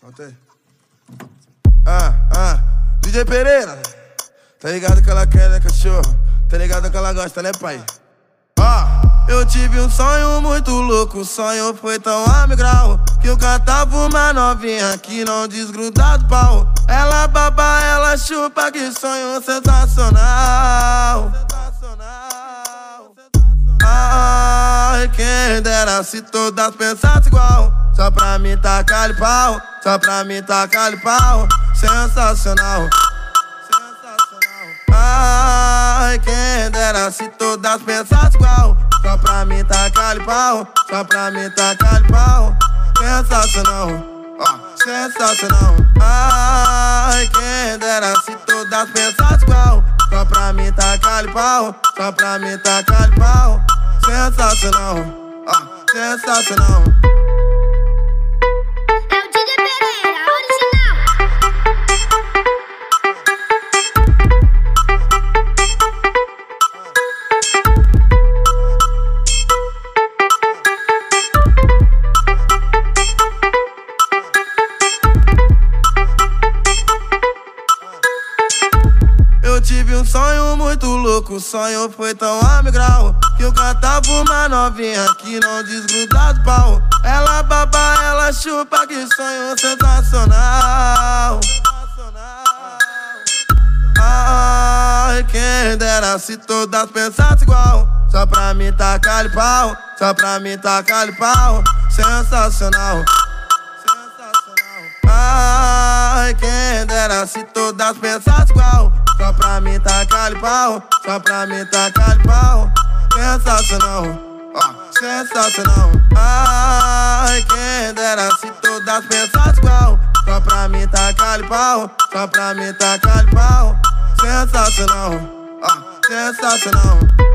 Solta aí. Ah, ah, DJ Pereira. Tá ligado que ela quer, né, cachorro? Tá ligado que ela gosta, né, pai? Ah, eu tive um sonho muito louco. O sonho foi tão amigral que eu cantava uma novinha que não desgrudado pau. Ela baba, ela chupa, que sonho sensacional. Quem dera se todas pensassem igual. Só pra mim tacar pau, só pra mim tacar pau. Sensacional. Ai, quem dera se todas pensassem igual. Só pra mim tacar pau, só pra mim tacar pau. Sensacional. Sensacional. Ai, quem dera se todas pensassem igual. Só pra mim tacar pau, só pra mim tacar pau. Sensacional. Sensacional. É tive um sonho muito louco, o sonho foi tão amigral Que eu cantava uma novinha que não desgrudado pau. Ela baba, ela chupa, que sonho sensacional. Ai, quem dera se todas pensassem igual. Só pra mim tacar pau, só pra mim tacar pau. Sensacional. Ai, quem dera se todas pensassem igual Só pra mim tacar pau, só pra mim tacar pau. Sensacional, sensacional. Ai, quem dera se todas pensassem igual. Só pra mim tacar pau, só pra mim tacar pau. Sensacional, sensacional